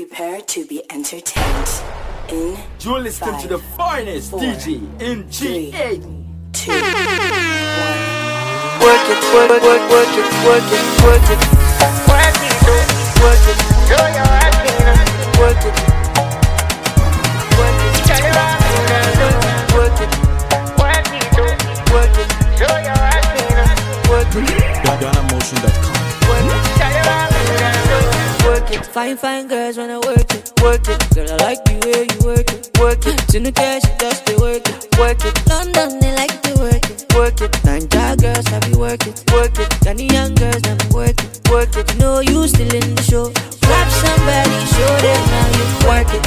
Prepare to be entertained. In You're listening five, to the finest four, DJ in G8. two, one. Work it, work, work, work, work it, work it, work it. Work it, work it. Show your working. Work it. Work it. Work it. Work it. Work it. Show your working. Work it. GhanaMotion.com. Work it. Fine, fine girls wanna work it. Work it. Girl, I like the way you work it. Work it. Tinuke, she just they work it. Work it. London, they like to work it. Work it. Naija girls, have you work it. Work it. Ghanaian girls, them work it. Work it. You know you still in the show. Grab somebody, show them how you work it.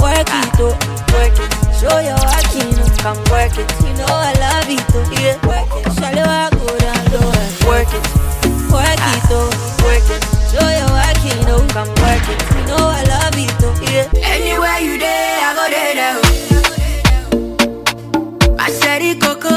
Work it, oh. Work it. Show your working, oh. Come work it. You know I love it, oh. Yeah. Work it. Shall I go down low work it. Work it, oh. Work it. Show your working, oh. Come work it. You know I love it, oh. Yeah. Anywhere you there, I go there, there. oh. I said it, Coco,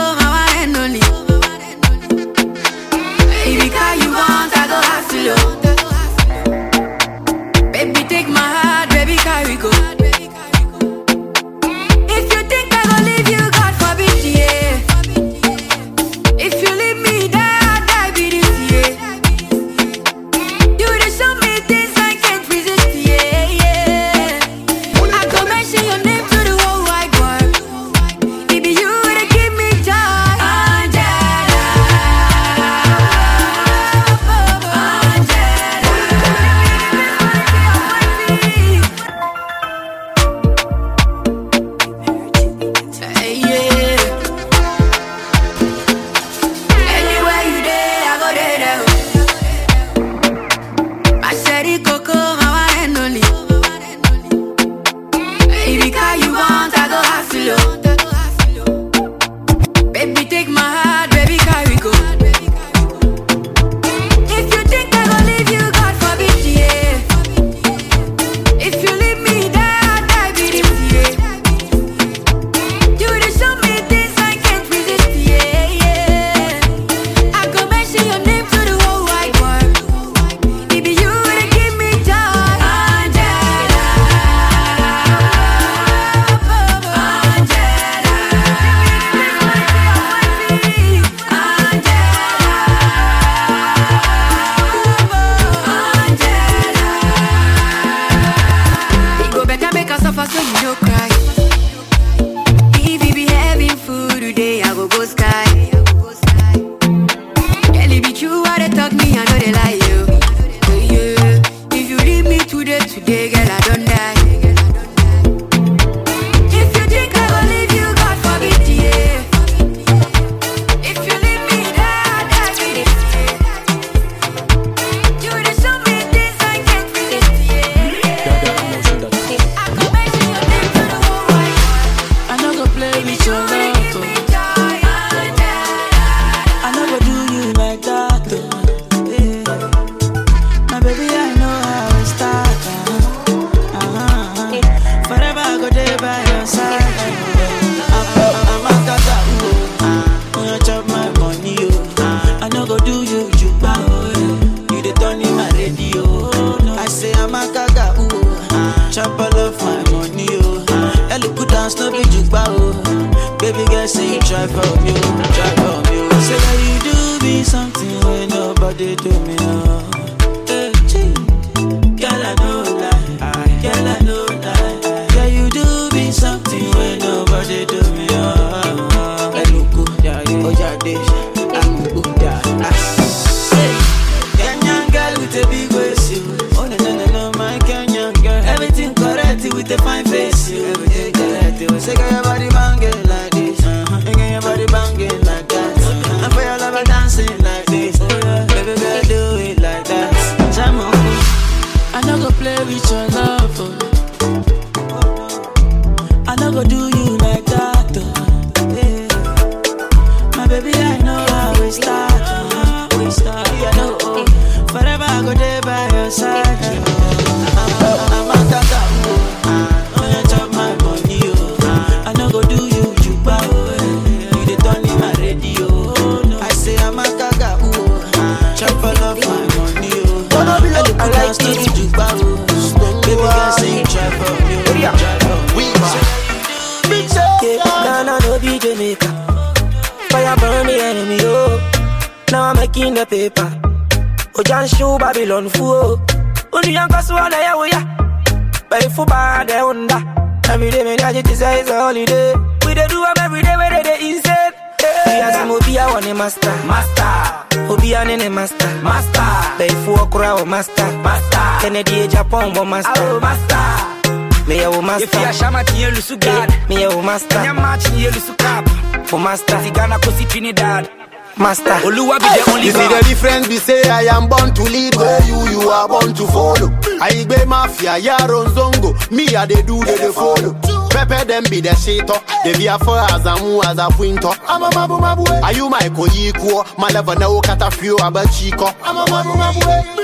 Pay for o master. Master. Kennedy Japan bo master. Oh master. Me a wo master. If you Shama Tiye Lusu God, Me a wo master. Nyama Tiye Lusu Cap, For master. Ghana Kosi Trinidad, Master. Oluwa be the eh, only You see the difference, we say I am born to lead where you, you are born to follow. I be mafia, yaron zongo, me a they do, they, they follow. Pepe them be the shato, they be a for as a mu as a winter. I'm a mabu mabu. Eh. Are you my koyiko? Oh? My level no kata few about chico. I'm a mabu mabu. Eh.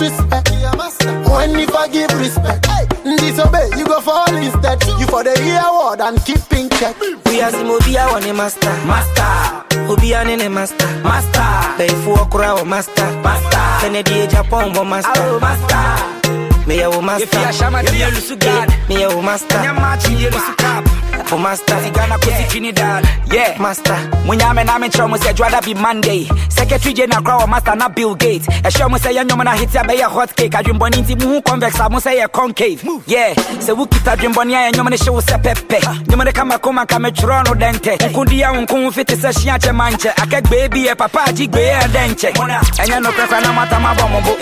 Why you the disrespect? When you forgive respect, disobey, you go fall instead. You for the hear word and keep in check. We as him obi a one master. Master, Obi a nene master. Master, Pay for okra o master. Master, Kennedy Japan bo master. Oh Master. Me a wo If you are master. Shama Tiye Lusu God, Me a wo master. Nyama Tiye Lusu Cap, For master. Ghana Kosi Trinidad, yeah. Master. munyame na menkyerɛ mo sɛ adwada bi monday. Secretary kora wɔ master na bill gate ɛhyɛ mo sɛ yɛnwom no ahete a bɛyɛ hot cake. Adwembɔne nti muhu convex a mo sɛ yɛ concave. Yeah. Sɛ wokita adwembɔne a ɛnwom no hye wo sɛ pɛpɛ nwom no kama koma nka metwerɛ no dɛntɛ nkodi a wo nko ho fite sɛ hyia kyɛ mankyɛ akɛgbee bi yɛ papa agye gbee ɛ dɛ nkyɛ ɛnyɛ no krakra na matama bɔ mo bo.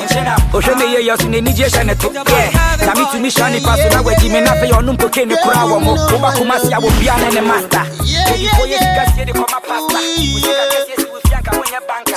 Ɔhwɛ me yɛyɛ so n'anigye hyɛ ne to yeah. Na metumi hyɛ nipa so na wagyi me na afei ɔno mpoke ne koraa wɔ mo. Wobakoma se a wɔbia ne ne master Onipo yɛ sika sie de kɔma pasta. Wo sika kɛseɛ si wo fia nka wonyɛ banka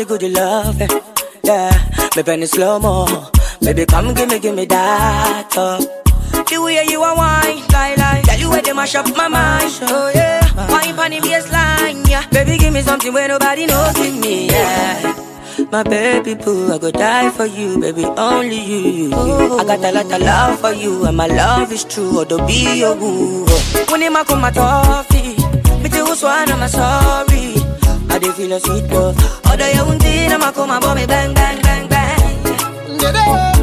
me good love. eh. Yeah, me pen slow mo. Baby, come give me, give me that. Oh. The way you are wine, lie, lie. Tell you where they mash up my mind. Oh yeah, wine pon the baseline, yeah. Baby, give me something where nobody knows give me, yeah. My baby boo, I go die for you, baby, only you, you, you. I got a lot of love for you, and my love is true, although be your woo. When you come my toffee, me too swan, I'm sorry. I dey feel a sweet love. Although you won't think I'm a come and me bang, bang, bang, bang. Dede,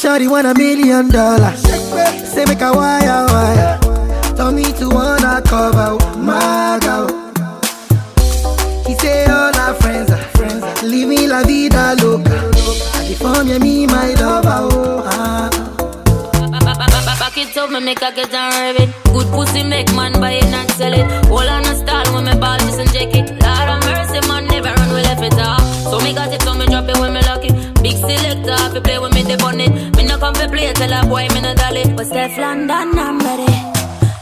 Shawty want a million dollars. Say make a wire wire. Tell me to wanna cover my girl. He say all our friends are are Living la vida loca. I deform you, me my lover. Oh, ah. Back it up, me make a get and rev it. Good pussy make man buy it and sell it. Hold on a style when me ball just and it. Lord of So got it, so me drop it when me lock it. Big selector, if you play with me, they it. Me no come for play, tell a boy me no dolly. But Steph London, I'm ready.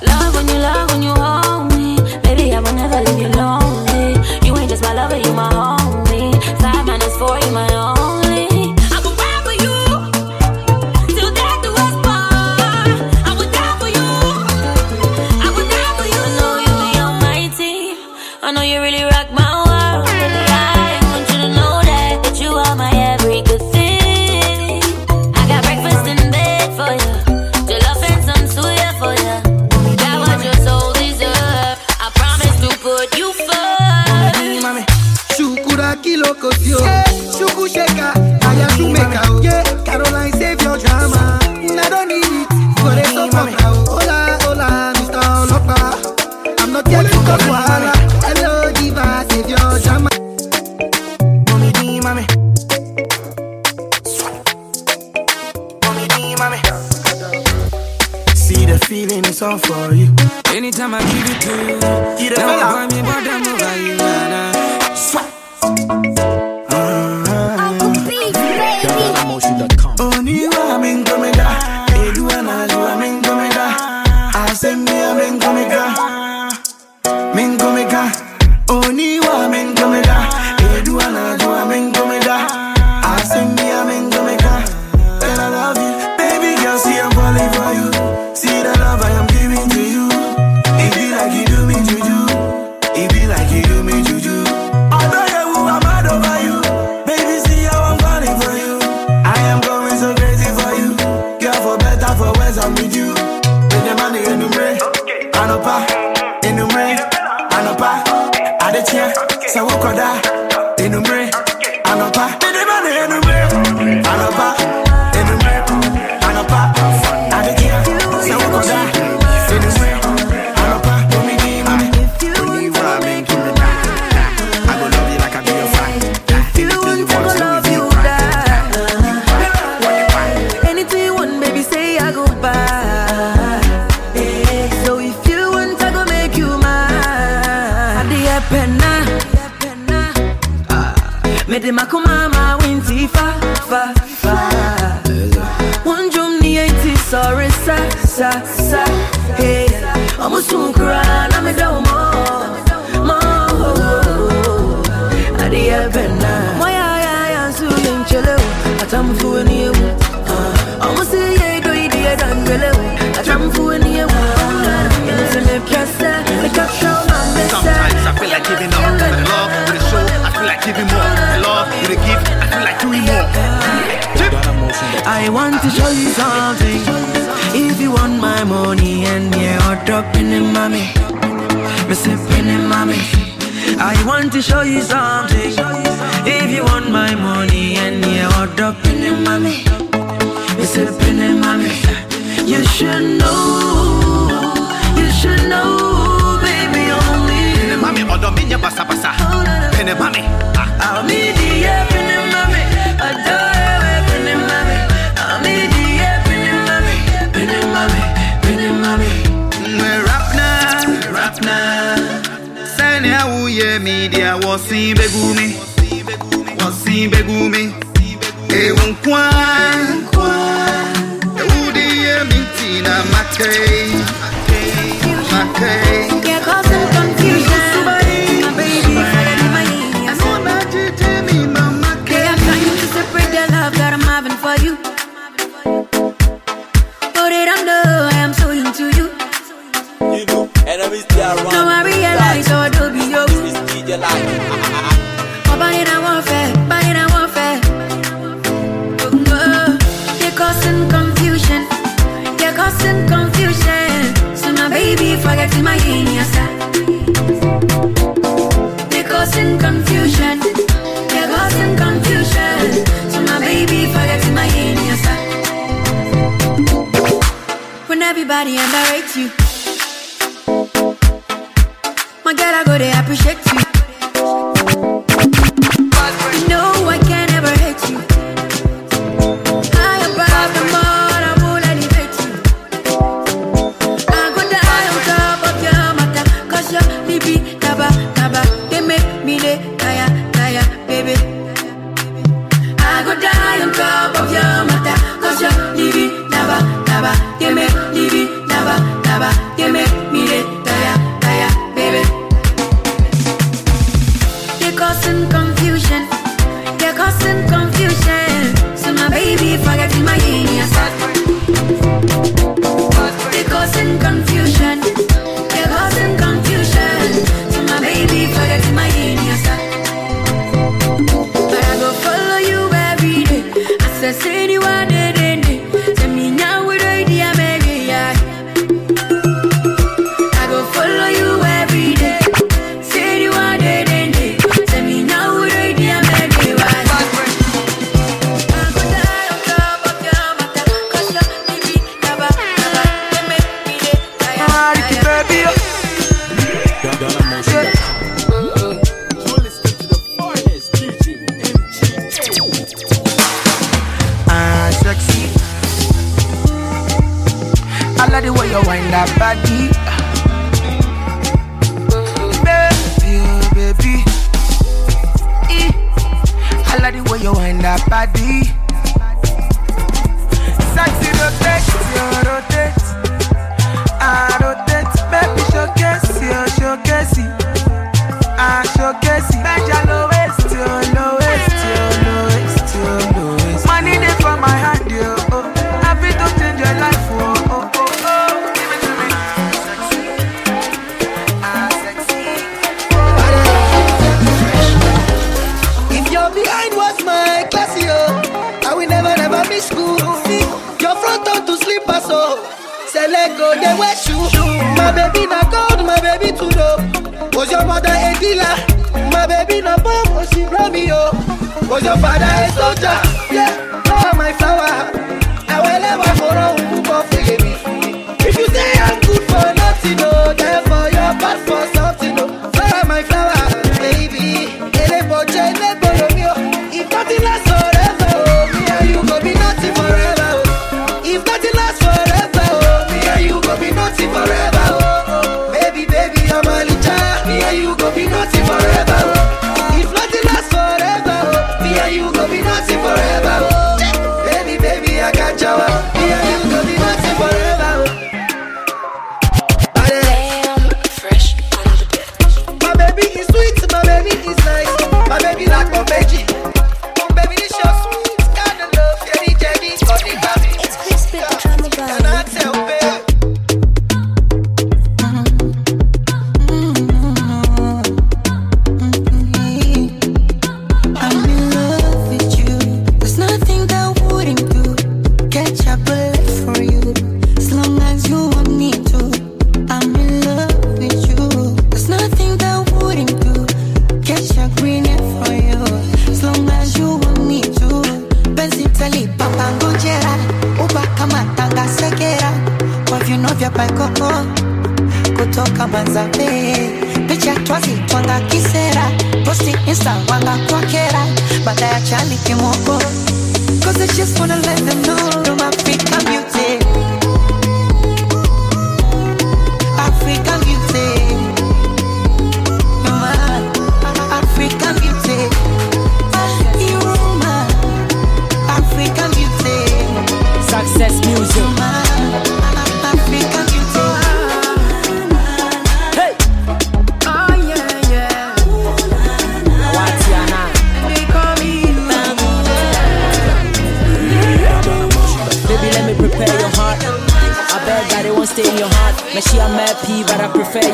Love when you love when you hold me. Baby, I will never leave you lonely. You ain't just my lover, you my homie. Five minus four, you my only. I will ride for Hede makumama winti fa fa fa. Wanjum ni eighty sorry sa sa sa. Hey Omusukura na me do mo Mo. Adiye bena Moya ya ya su linchele Atamufu ni ewu I want to show you something. If you want my money and yeah, hot drop in the mommy, me sipping in mommy. I want to show you something. If you want my money and yeah, hot drop in the mommy, me sipping in mommy. You should know, you should know, baby only. Mami, odo minya basa oh, mami. Ah. I'll meet you. ye media wasi begumi? Wasi begumi? E unkwa e udi ye tina makay, makay, makay. get in my genius, They're causing confusion. They're causing confusion. So my baby, forget in my genius. When everybody underrates you. My girl, I go, they appreciate you. Chali kimoko. Cause I just wanna let them know you're my African beauty.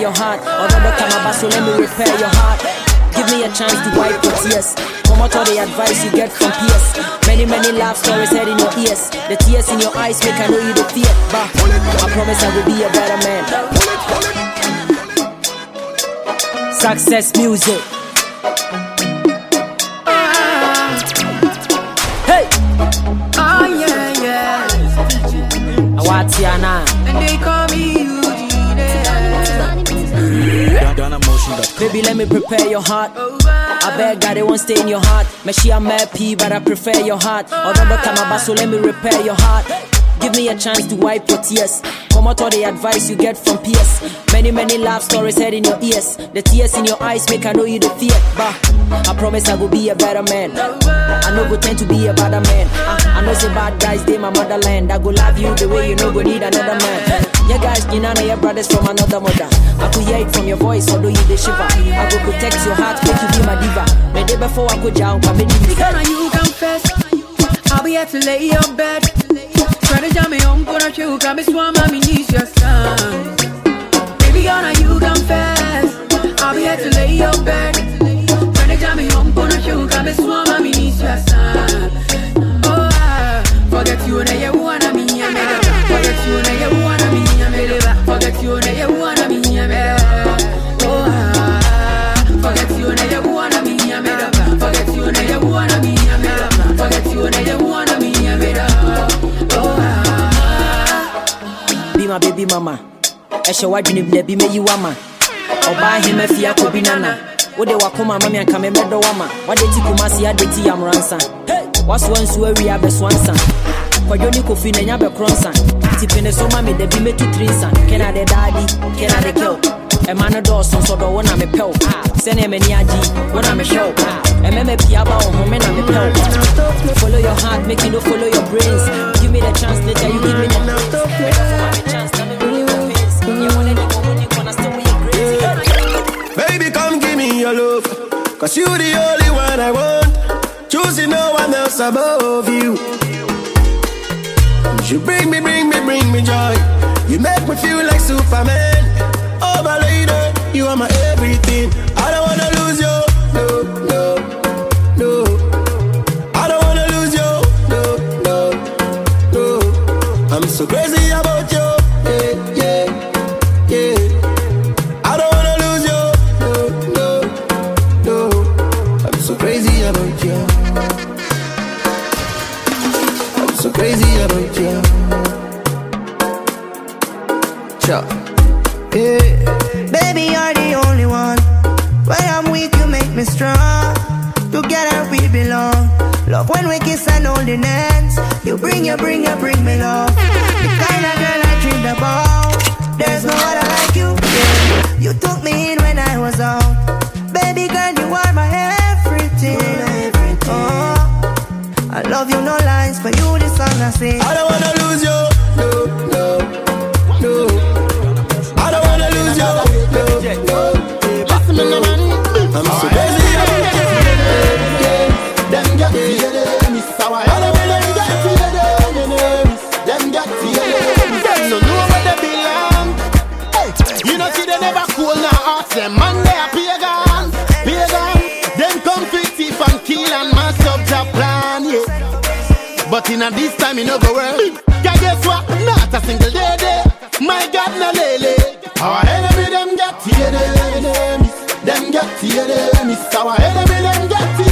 Your heart. Although the come about, so let me repair your heart. Give me a chance to wipe your tears. Come out all the advice you get from peers. Many, many love stories head in your ears. The tears in your eyes make I know you the fear. But I promise I will be a better man. Success music. Hey, Oh yeah, yeah. Watiana. And they Baby, let me prepare your heart. I beg God, it won't stay in your heart. Me she a mad pee, but I prefer your heart. Come about, so let me repair your heart. Give me a chance to wipe your tears. Come out all the advice you get from peers. Many, many love stories head in your ears. The tears in your eyes make I know you the fear. But I promise I will be a better man. I know go tend to be a better man. I, I know say bad guys, they my motherland. I go love you the way you know go need another man. Yeah, guys, you know your brothers from another mother. I could hear it from your voice, although you the shiver. I go protect your heart, make you be my diva. Me day before I go down, come in Gonna you confess. I'll be here to lay your bed. Try to jam me home, gonna you come swam, me need your son. Baby, gonna you confess. I'll be here to lay your bed. Ɛhyɛ w'adwene mu na bi mɛyi wama nana. Wama so me follow your heart make you no follow your brains. Give me the chance later you give me the chance your love. Cause you the only one I want. Choosing no one else above you. You bring me, bring me, bring me joy. You make me feel like Superman. Oh, my lady, you are my everything. I don't wanna lose you. No, no, no. I don't wanna lose you. No, no, no. I'm so crazy strong. Together we belong. Love when we kiss and holding hands. You bring, you bring, you bring me love. The kind of girl I dreamed about. There's no other like you. Yeah. You took me in when I was out. Baby girl, you are my everything. Oh, I love you, no lines for you. This song I sing. I don't wanna lose you. In a this time know go well. Can guess what? Not a single day day. My God no lele. Our enemy them get the enemies. Them get the enemies. Our enemy them get the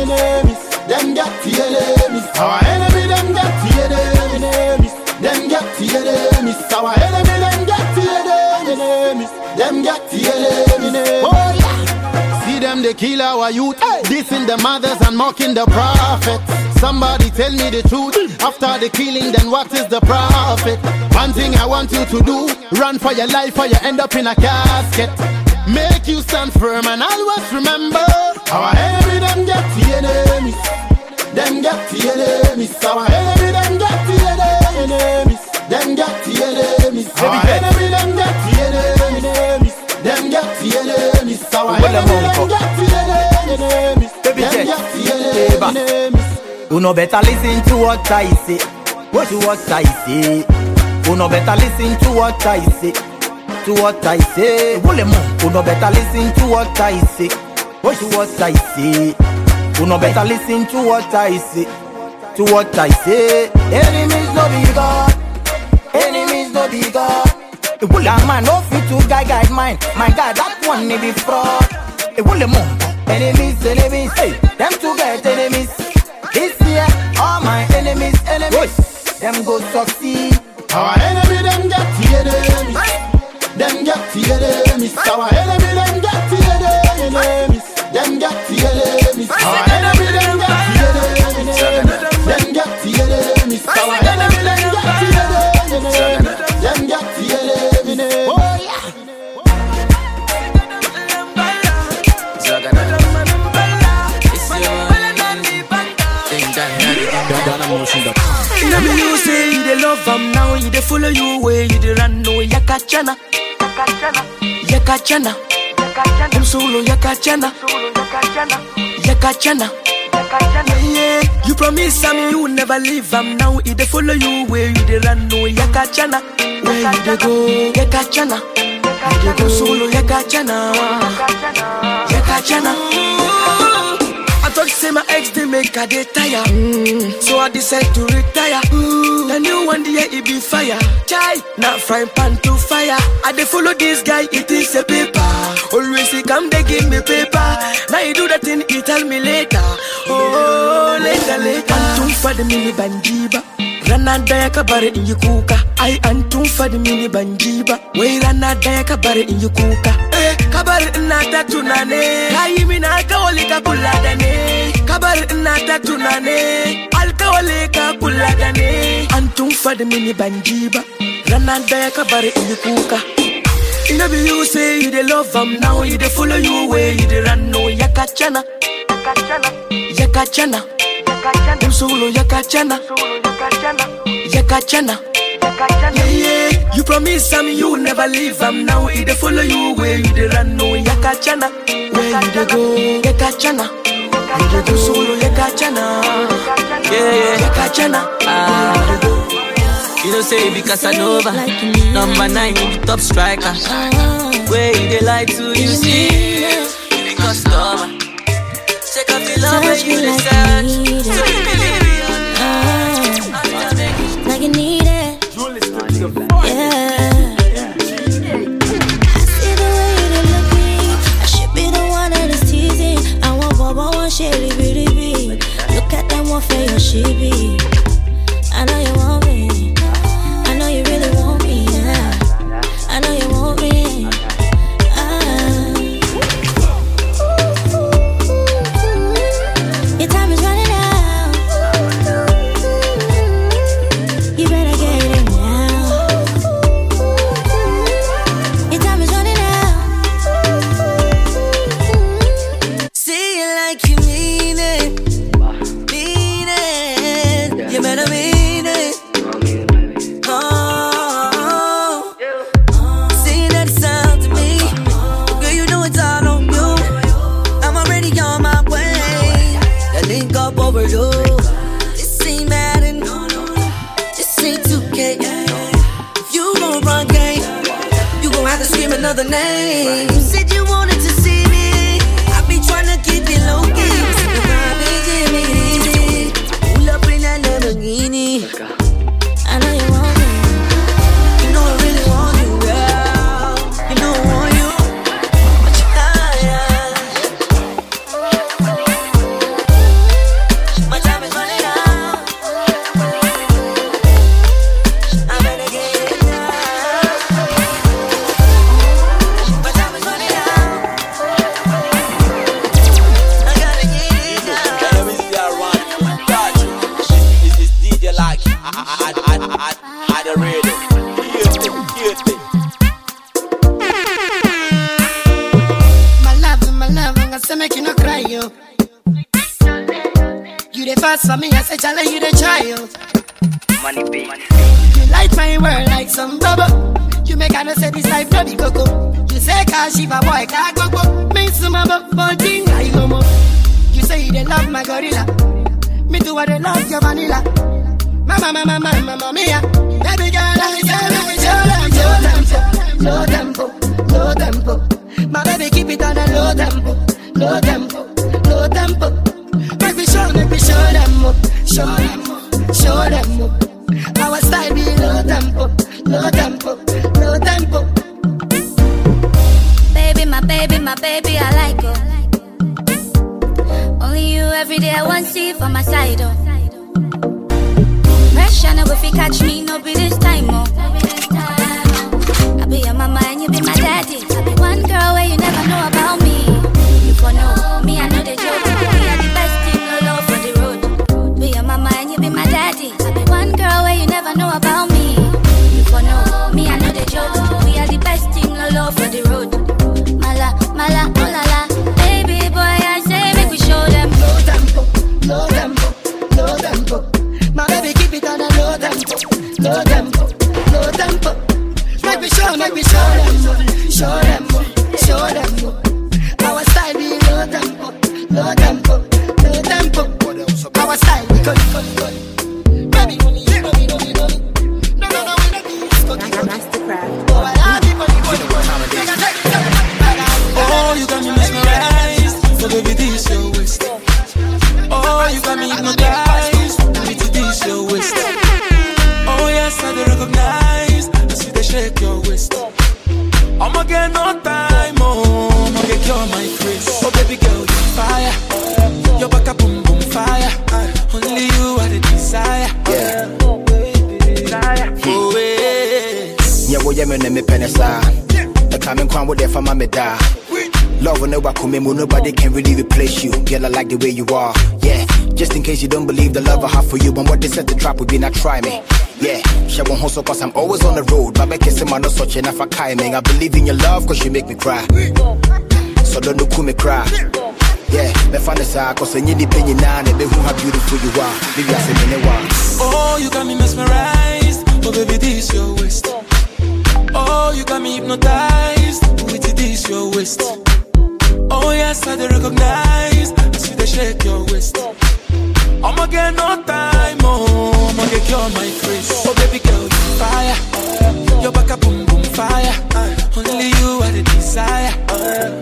enemies. Them get the enemies. Our enemy them get the enemies. Them get the enemies. Our enemy them get the enemies. Them get the enemies. Oh yeah. See them they kill our youth. Dissing the mothers and mocking the prophets. Somebody tell me the truth. After the killing, then what is the profit? One thing I want you to do: run for your life, or you end up in a casket. Make you stand firm and always remember our enemy them get the enemies. Them get the enemies. Our enemy them get the enemies. Them get the enemies. Our enemy them get the enemies. Them get the enemies. Our enemy them get the enemies. Them get the enemies. Uno better listen to what I say. What to what I say. Uno better listen to what I say. To what I say. Wole mo. Uno better listen to what I say. What to what I say. Uno better listen to what I say. To what I say. Enemies no be God. Enemies no be God. The bulla man no fit to guide guide mine. My God, that one may be fraud. The bulla mo. Enemies, enemies. Hey, them to get enemies. Them go succeed. Our enemy them get the enemies. Them get the enemies. Our enemy them get the enemies. Follow you way, you dey run no yakachana, yakachana, I'm solo yakachana, yakachana. Yeah, you promise am you never leave. I'm now, you dey follow you way, you dey run no yakachana, where you dey go? Yakachana, you go solo yakachana, yakachana. I thought say my ex they make her dey tire. Mm. So I decide to retire. Ooh. The new one there it be fire. Chai, not frying pan to fire. I dey follow this guy, it is a paper. Always he come they give me paper. Now you do that thing, he tell me later. Oh, later, later. Antum the mini banjiba. Rana daya ka bare in yi kuka Ai an tun fadi mini ban ji ba Wai rana daya ka bare in yi kuka Eh, ka bari ina ta tunane Ka yi mina alkawali ka kula da ne Ka bari ina ta tunane Alkawali wale ka kula da ne an tun fadi mini ban ji ba ranar daya ka bari in kuka Ina be you say you dey love am now. You dey follow you way. You dey run oh, no yakachana yakachana dem solo yakachana yakachana yeah yeah. You promise am you never leave am now. You dey follow you way. You dey run oh, no yakachana where you dey go? Yakachana you dey go solo yakachana yeah yeah. Yakachana ah. You know say you be Casanova Number nine, you be top striker. Where you dey like to you see? You be customer Check out the love where you dey search she be. Like I I I I I I the radio. Hear me, hear me. My love, my love, I'm gonna make you no cry, yo. You the first for me, I say, Charlie, you the child. Money be. You light my world like some bubble. You make I know say this life no be coco. You say cause she a boy can't go go. Me some mama bonding like homo. You say you dey love my gorilla. Me too I dey love your vanilla. Mama, mama, mama, mama, mia. Baby girl, I say let me show them, low tempo, low tempo. My baby keep it on a low tempo, low tempo, low tempo. Me show, make me show them up, show them up, show them up. Our style be low tempo, low tempo, low tempo. Baby, my baby, my baby, I like her. Only you every day I want see for my side, oh. No go fi catch me, no be this time, oh. I be your mama and you be my daddy. I be one girl where you never know about me. You for know me, I know the joke. We are the best team, no love for the road. Be your mama and you be my daddy. I be one girl where you never know about me. You for know me, I know the joke. We are the best team, no love for the road. Mala, mala, oh low tempo, low tempo. Make me show, make me show them, show them, show them. Our style be low tempo, low tempo, me ne mepɛ ne saa ɛka me nkwa wode fa ma me daa Love will never come in, nobody can really replace you. Girl, I like the way you are. Yeah, just in case you don't believe the love I have for you, but what they said the trap would be not try me. Yeah, she won't hustle cause I'm always on the road. But make it seem I'm such enough for kind. I believe in your love cause you make me cry. So don't do me cry. Yeah, me find the side cause you need penny now and who how beautiful you are. Maybe I say me. Oh, you got me mesmerized. Oh, baby, this your waist. Oh, you got me hypnotized. With it, this your waist. Oh, yes, I do recognize. I see the shake your waist. I'ma get no time, oh, I'ma get cure my craze. Oh, baby girl, you fire. Your back a boom boom fire. Uh, only you are the desire. Oh.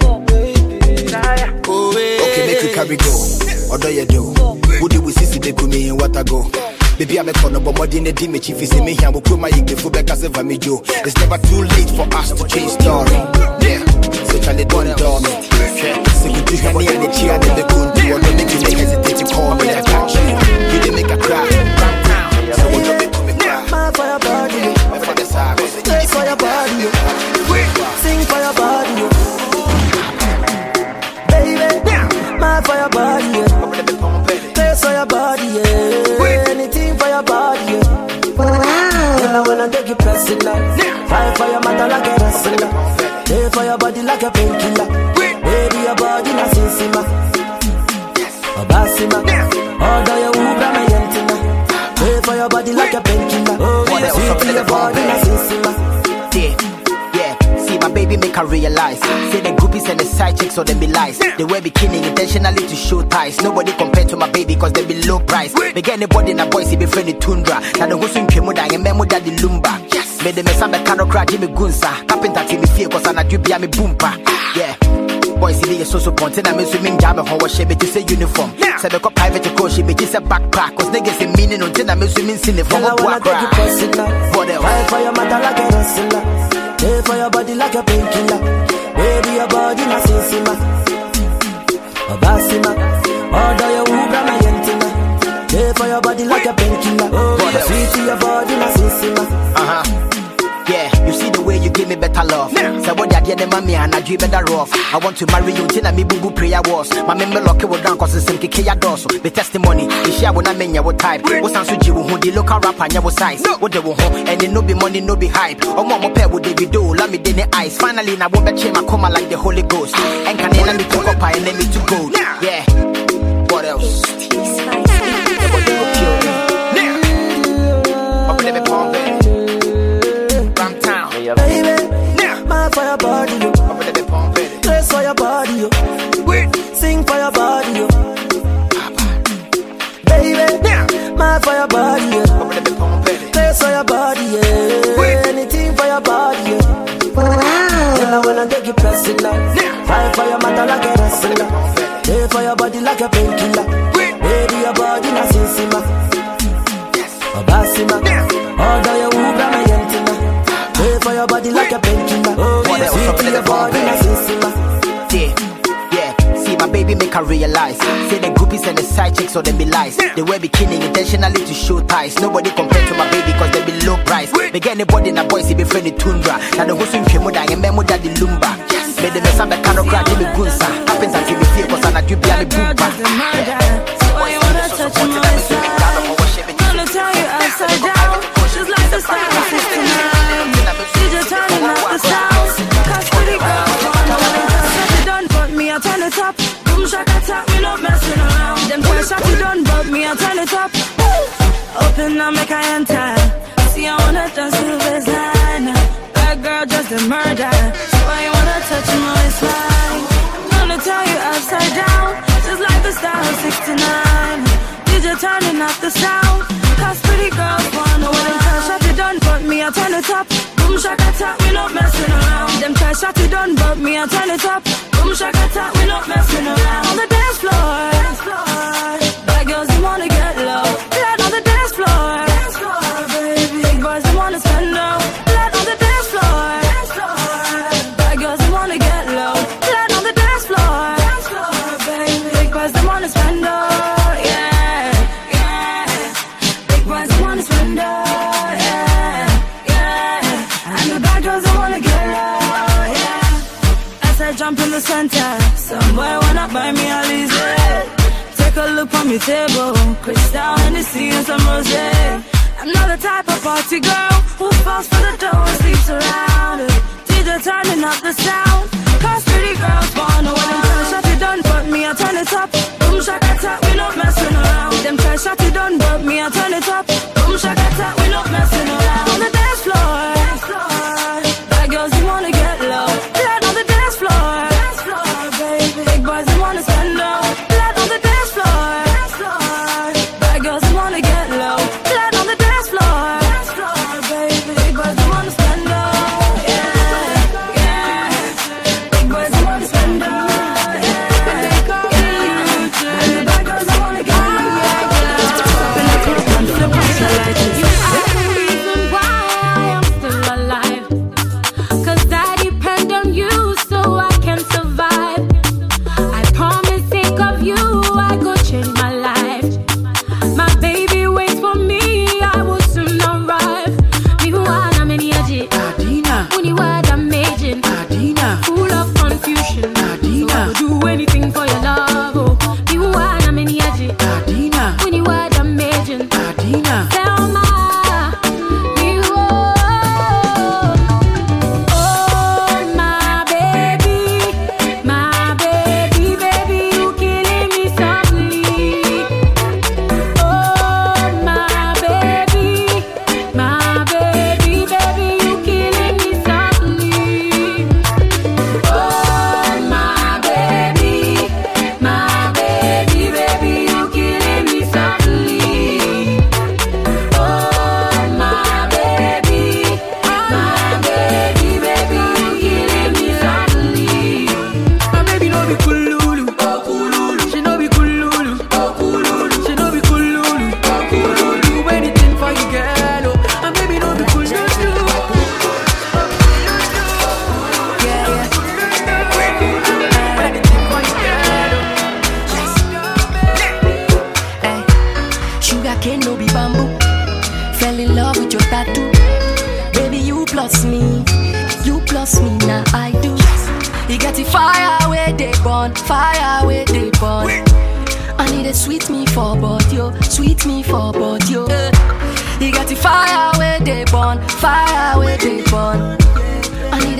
Okay, make you carry go. You do. Would you see the kumi in what I go? Baby, I'm a corner, but more than a dim, if you see me here, we'll put my ink for back as if I'm Joe. It's never too late for us to change story. Yeah, so Charlie, don't do me. So you do have any chair that they couldn't do, or don't make you hesitate to call me. I got you. You didn't make a cry. So what you make me cry? Mad for your body. Me for side, Play for your body. Sing for your body. Baby, for your body, for your body, yeah. Anything for your body, yeah. Girl, I wanna take you personal. Fight for your mother like a wrestler. Play for your body like a painkiller. Baby, your body na sinsima. Obasima. Order your ubra me yentina. Play for your body like a painkiller. Oh, yeah, sweet your body na pay. sinsima. Yeah, yeah. See my baby make her realize. Say the groupies and the side chicks so they be lies. They wear bikini intentionally to show ties. Nobody compared to my baby cause they be low price. They get anybody in a boy see be friendly tundra. Now the who's in Kemuda and Memo daddy lumba. Yes. Made the mess up cano crack Jimmy Gunsa. Carpenter Timmy fear cause I do be a me boompa. Yeah. Boys see the so so pontin I'm swimming jam a hoe she be to say uniform. Yeah. Say the private coach she be just a backpack. Cause niggas in meaning until I'm swimming sin from Girl, I a wanna take you personal. What else? Fight for your mother like a wrestler. Play for your body like a painkiller. Your body na sinsima. Obasima. Order your ubra na yentina. Play for your body like a painkiller. Oh, yeah, sweet to your body na sinsima. Uh huh. Yeah, you see the way you give me better love. Say what that yeah, mommy and I dream better off. I want to marry you till me boo boo prayer was. My member lock it down cause it's some kiki ya doso. The testimony, the share when I mean your type. What's answer you who the local rapper and your size. What they will home and it no be money, no be hype. Oh mama pair with the do, let me in the eyes. Finally, now won't be my coma like the Holy Ghost. And can let me talk up and let me to go. Yeah. What else? For your body, yo. Dress for your body, yo. Sing for your body, yo. Baby, mad for your body, yo. Dress for your body, yeah. Anything for your body, yeah. Girl, I wanna take you personal. Fight for your mother like a wrestler. Play for your body like a painkiller. Baby, your body na sinsima. Obasima. To the body na bomb. Yeah, yeah. See my baby make her realize. Say the groupies and the side chicks or them be lies. They wear bikini intentionally to show ties. Nobody compared to my baby cause they be low price. They get anybody in a boy see be friendly tundra. Now the who's in Kemuda and Memo daddy lumba. Made the mess up the cano crack Jimmy Gunsa. Happens until me fear cause I do be a me boompa. Why you wanna touch my? Wanna turn you upside down? Just like the style of 69. DJ turning up the sound. Tap, me not messing around. Them boys shot it done, but me I turn it up. Open up, make I enter. See I wanna dance to the baseline. That girl just a murder. So you wanna touch my waistline? Wanna turn you upside down, just like the style of 69. DJ turning up the sound, cause pretty girls wanna wanna touch shot it done, but me I turn it up. Boom shaka tap, we not messing around. Them try shot it done, but me I turn it up. Boom shaka tap, we not messing around. Take a on me table. Crystal Hennessy and some rosé. I'm not the type of party girl who falls for the dough and sleeps around. DJ turning up the sound. Cause pretty girls wanna when them try shot it done, but me I turn it up. Boom shaka tap, we not messing around. Them try shot it done, but me I turn it up. Boom shaka tap, we not messing around.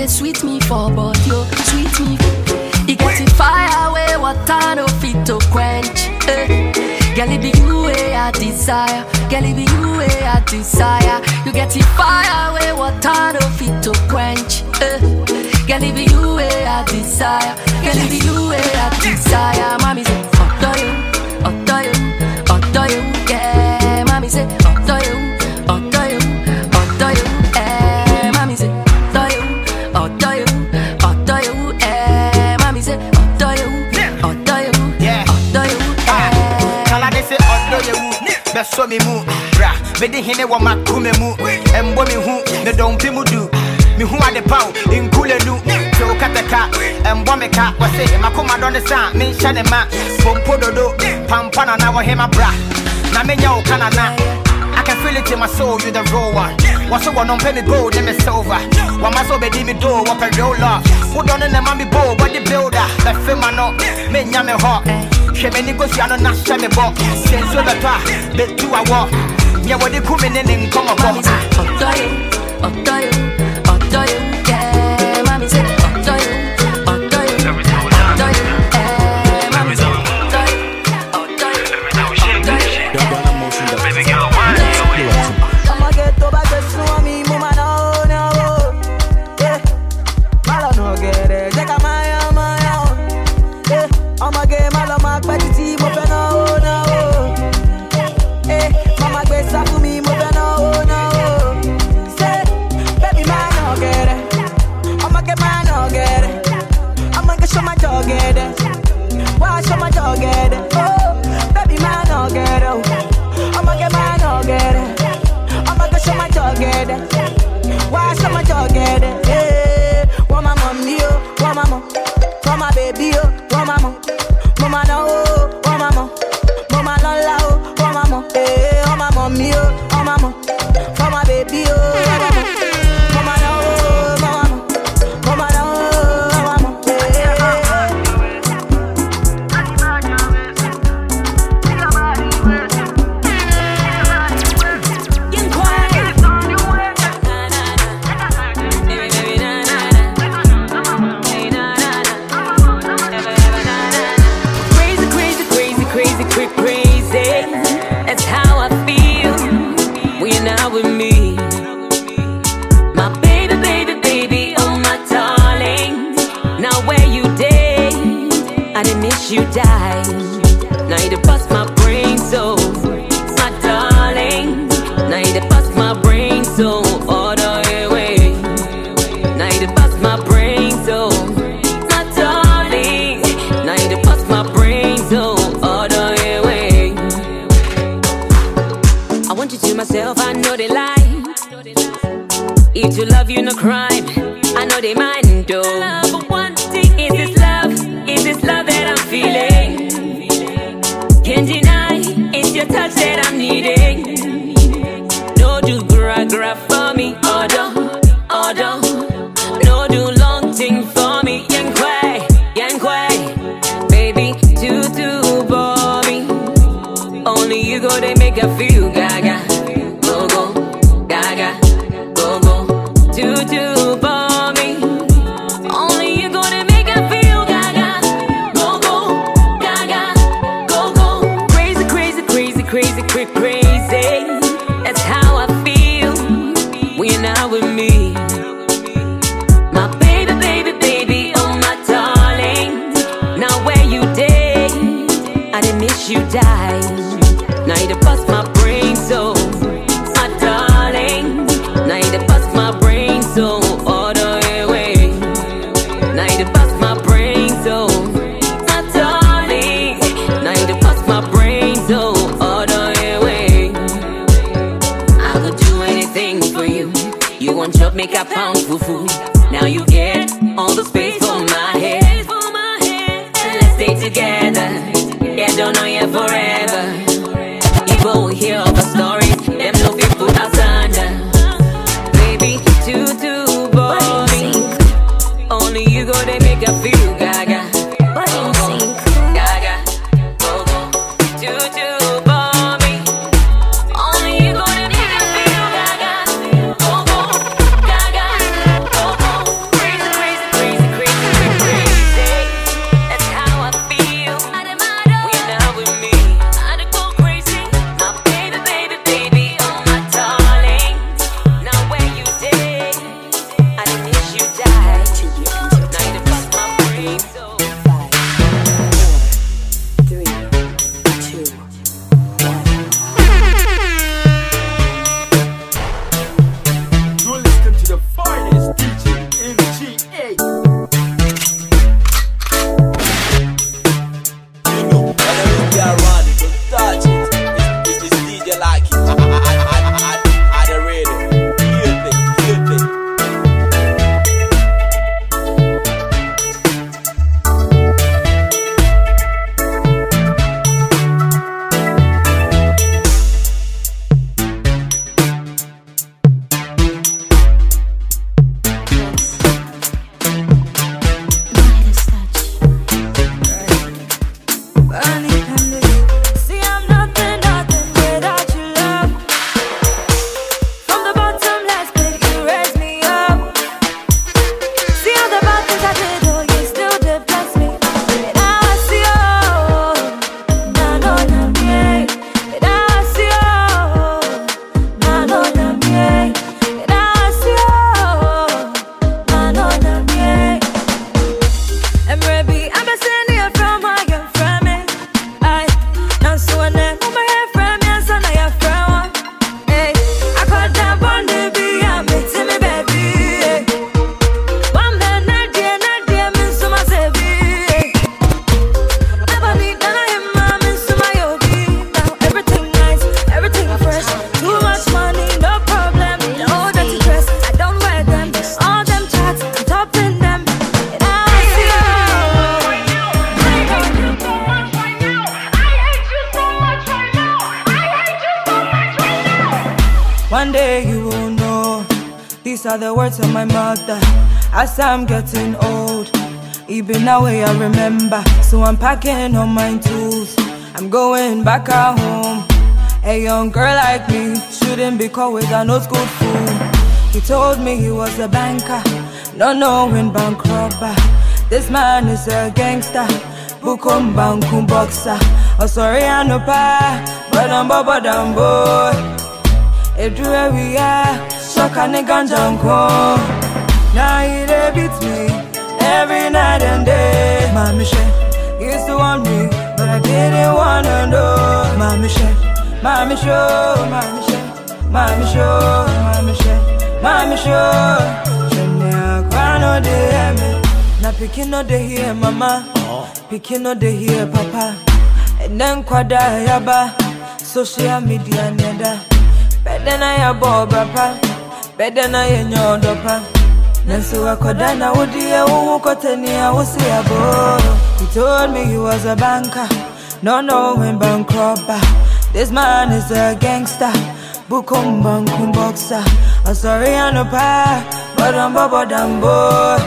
I sweet me for body, yo. Sweet me. You got the fire where water no fit to quench. Eh. Girl, it be you way I desire. Girl, it be you way I desire. You get the fire where water no fit to quench. Eh. Girl, it be you way I desire. Girl, it be you way I desire. Mommy say, Otto you, Otto you, Otto you, yeah. Mommy say, bɛsɔ me mu bra mede hene wɔ makome mu ɛmbɔ me hu ne dɔmpe mu du mehu ade paw nkulenu sɛ wo kataka ɛmbɔ me ka wɔse makoma dɔ ne sa menhyɛ ne ma pompo dodo pampa na wɔhema bra na menya wo ka nana I can feel it in my soul, you the real one. What's one on penny gold, name is silver. One my soul, baby, me do, what a real love. Who done in the mommy bow, what the builder, the film, I know, me nyame hot. She me negotiate on a shame box. Since so the pa, the two I walk. Yeah, what they coming in and come Mommy about. say, Otto oh, want my baby, oh, mom, mama Getting old. Even way eh, I remember. So I'm packing all my tools. I'm going back at home. A young girl like me shouldn't be caught with an old school fool. He told me he was a banker, not knowing bank robber. This man is a gangster, bukum bankum boxer. Oh sorry, I no pa, but I'm bobo dumbo. It drew a we are, shock and a now it beats me every night and day. My mission used to want me, but I didn't wanna know. My mission, my mission, my mission, my mission, my mission, my mission. na picking no day here, mama. Oh. Picking no day here, papa. And then kwada yaba. Social media neda. Better na ya bob, papa. Better na ya nyodopa. Nanso akoda na wodi e wo koteni a wo se. He told me he was a banker, no knowing bank robber. This man is a gangster, bukum bankum boxer. I'm sorry I no pa, but I'm bobo dambo.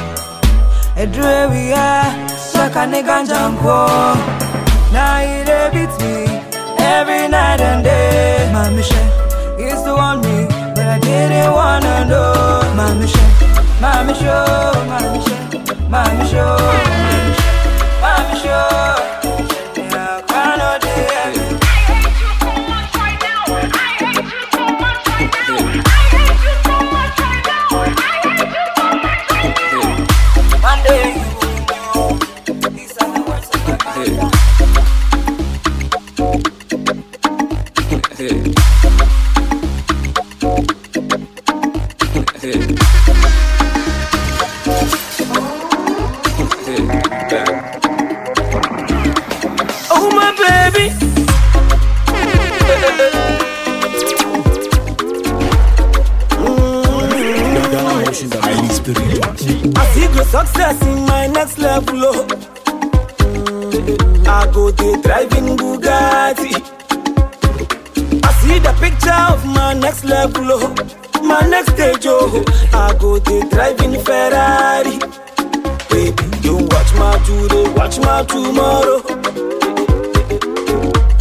Edre we are, shaka nigga jampo. Now he beat me every night and day. Mama shit, used to want me, but I didn't wanna know. Mama shit, mama show, mama show, mama show, success in my next level. Oh. I go there driving Bugatti. I see the picture of my next level. Oh. My next stage. Oh. I go there driving Ferrari. Baby, you watch my today, watch my tomorrow.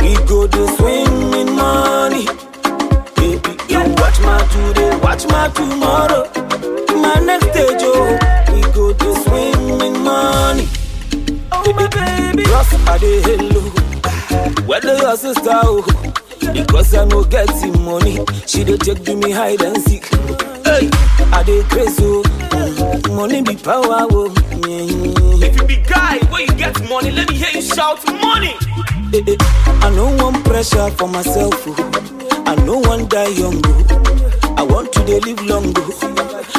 We go to swim in money. Baby, you watch my today, watch my tomorrow. My next stage, oh, I dey hello. Whether your sister, oh, because I no get the money, she dey take to me hide and seek. Hey, I dey crazy, oh, money be power, oh. If you be guy, where you get money, let me hear you shout money. Eh, eh, I no want pressure for myself, oh. I no want die young, oh. I want to dey live long.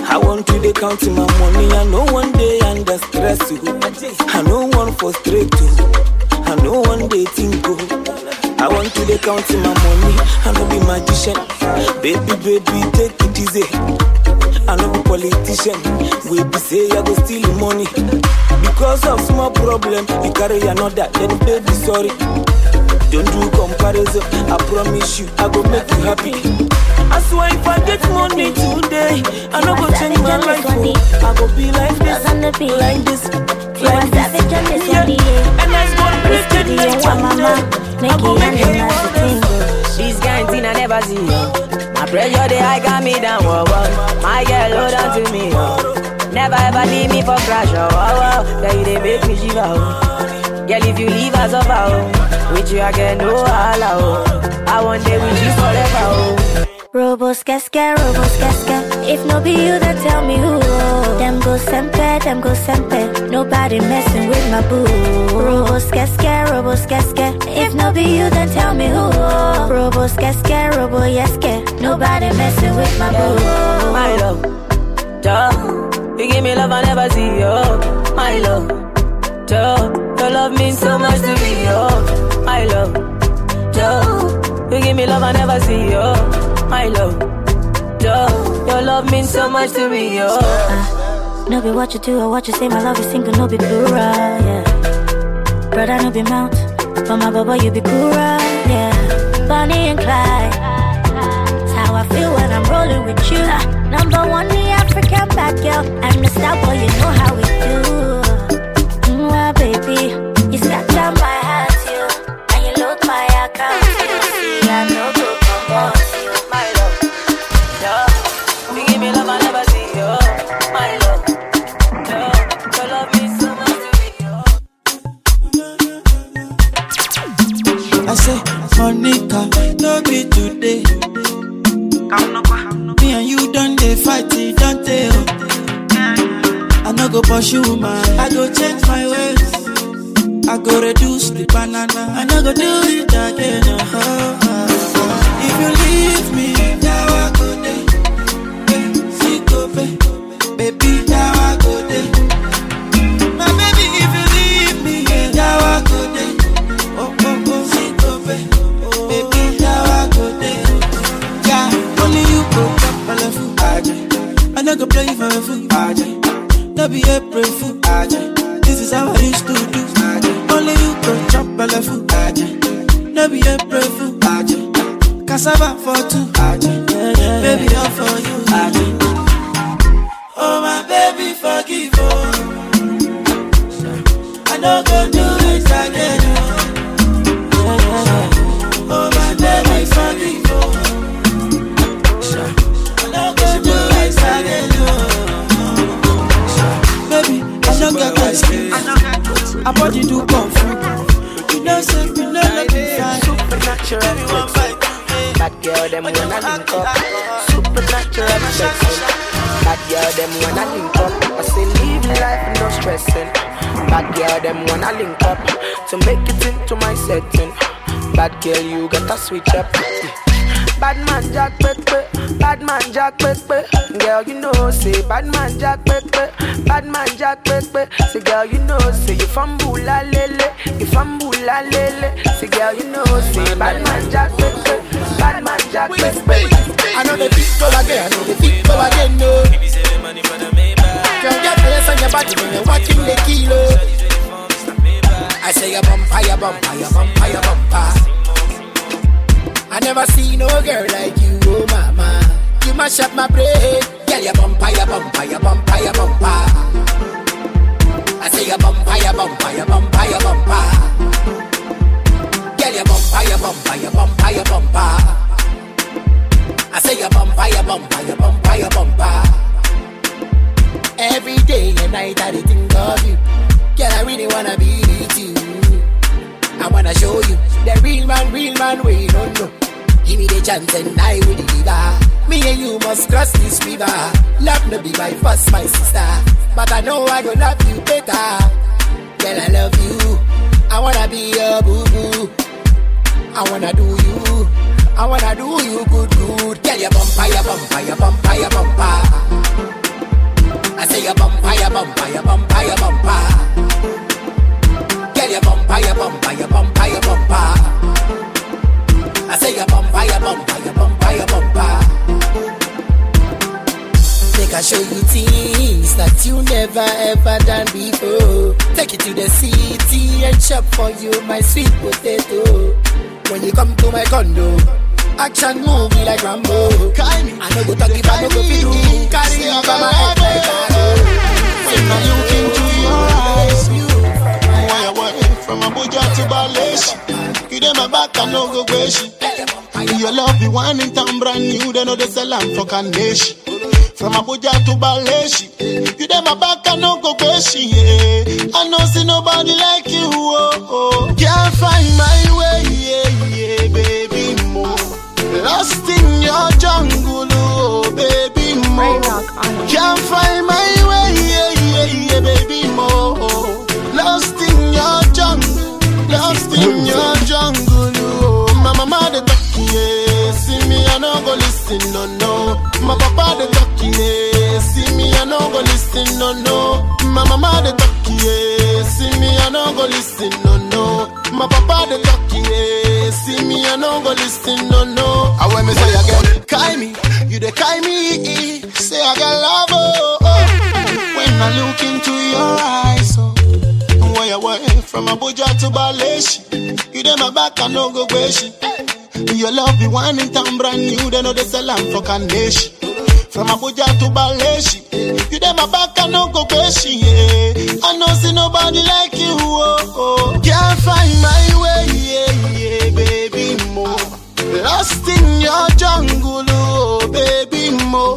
I want to dey count my money. I know one day under stress, oh. I know one frustrate, oh. I know one day think, oh. I want to dey count my money. I no be magician, baby, baby, take it easy. I no be politician, we be say I go steal money. Because of small problem, you carry another, then baby sorry. Don't do comparison, I promise you, I go make you happy. I swear if I get money today, I no go change my life. Oh. I go be like this, like this, like this. Yeah. And I go make it next Monday. I go make it This kind thing I never see. yo. My pressure they high got me down. Whoa, whoa. My girl hold on to me. yo. Never ever leave me for crash. Oh, wow, wow. Girl, you they make me shiver. Oh. Girl, if you leave us over, oh. with you I get no holla. Oh. I want day with you forever. Oh. Robos casca, robos casca. If no be you, then tell me who. Them go sempe, them go sempe. Nobody messing with my boo. Robos casca, robos casca. If no be you, then tell me who. Robos casca, robo yeske. Nobody messing with my boo. My love, duh. You give me love I never see, yo. My love, duh. Your love means so much to me, yo. My love, duh. You give me love I never see, yo. My love, duh. Your love means so much to me, yo. No be what you do or what you say, my love is single, no be plural, yeah. Brother, no be mount, but my baba, you be cool, yeah. Bonnie and Clyde, that's how I feel when I'm rolling with you. Number one, the African bad girl, and the star boy, you know how we do. Mm, Mwah, baby, you scatter my go pursue man, I go change my ways. I I go reduce the banana. I no go do it again. Be April fool, girl, you gotta switch up. Bad man Jack Pepe, bad man Jack Pepe. Girl, you know, say bad man Jack Pepe, bad man Jack Pepe. Say girl, you know, say you from Bula Lele, you from Bula Lele. Say girl, you know, say bad man Jack Pepe, bad man Jack Pepe. I know the go again, I know the go again, no. Girl, get place on your body when you're watching the kilo. I say your bumper, your bumper, your bumper, your bumper. I never see no girl like you, oh mama. You mash up my brain, girl, your bumper, your bumper, your bumper, your bumper. I say your bumper, your bumper, your bumper, your bumper. Girl, your bumper, your bumper, your bumper, your bumper. I say your bumper, your bumper, your bumper, your bumper. Every day and night I think of you. Girl, I really wanna be with you. I wanna show you the real man, real man, we don't know. Give me the chance and I will deliver. Me and you must cross this river. Love no be my first, my sister. But I know I gonna love you better. Girl, I love you. I wanna be your boo boo. I wanna do you. I wanna do you good, good. Girl, your bumper, your bumper, your bumper, your bumper. I say your bumper, your bumper, your bumper, your bumper. Girl, your bumper, your bumper, your bumper, your bumper. I say your bumper, your bumper, your bumper, your bumper. Make I show you things that you never ever done before. Take you to the city and shop for you, my sweet potato. When you come to my condo, action movie like Rambo. I no go talk if I no go fi do. Carry you by my head like When I look into your eyes, why you want from Abuja to Baleshi? You dem my back, I no go weshi. Your love be one in town brand new, they know they sell am for Kaneshie. From Abuja to Baleshi, you dem my back, I no go weshi. Yeah. I no see nobody like you. Oh, oh. Can't find my way, yeah, yeah, baby mo. Lost in your jungle, oh, baby mo. Can't find my way, yeah, yeah, yeah, baby mo. Lost in your jungle, lost in your jungle, oh. My mama the talk, yeah. See me, I no go listen, no, no. My papa the talk, yeah. See me, I no go listen, no, no. My mama the talk, yeah. See me, I no go listen, no, no. My papa the talk, yeah. See me, I no go listen, no, no. I when me say again, kai me, you the kai me. Eh? Say I got love, oh, oh. When I look into your eyes, oh. You went from Abuja to Baleshi, you dem my back, I no go weshi. Your love be one in town brand new, they know they sell am for Kaneshie. From Abuja to Baleshi, you dem my back, I no go weshi. Yeah. I no see nobody like you. Oh, oh. Can't find my way, yeah, yeah, baby mo. Lost in your jungle, oh, baby mo.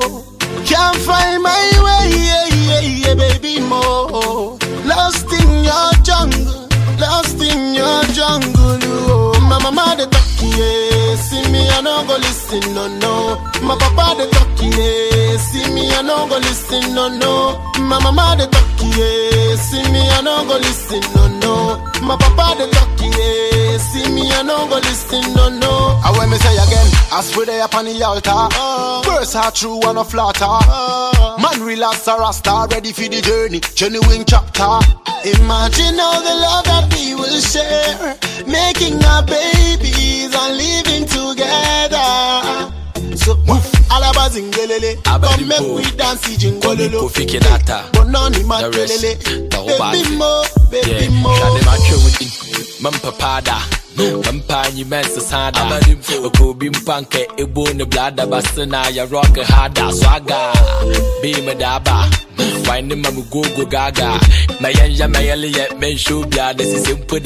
Can't find my way, yeah, yeah, baby mo. Lost in your jungle, lost in your jungle, oh. My mama the talk, yeah. See me, I no go listen, no, no. My papa the talk, yeah. See me, I no go listen, no, no. My mama the talk, yeah. See me, I no go listen, no, no. My papa the talk, yeah. See me, I no go listen, no, no. I when me say again, I swear they up on the altar. Oh. Verse are true and a flatter. Oh. Man relax a rasta, ready for the journey. Genuine chapter. Imagine all the love that we will share, making our babies and living together. So, alaba zingelele, come make we dance jingololo. Kofi Kinata. Bononi The rest, makelele, baby mo, baby Yeah, mo. Shade Macho Mampapada. Mensa sada Okobi mpanke ebo ne blada basena ya rock harder swagger Be me daba Wine ma mu gaga. Mayen ya mayele ye men bia this is simple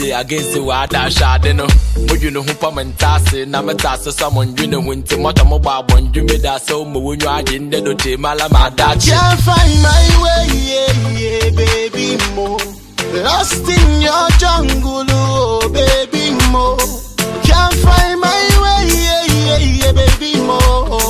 water shade no. Moju no hu pa na metase someone you know winti mota mo ba you so mo wonyo agende do te mala ma Can't find my way, yeah, yeah, baby mo. Lost in your jungle, oh, baby mo. Can't find my way, yeah, yeah, yeah, baby mo.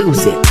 It's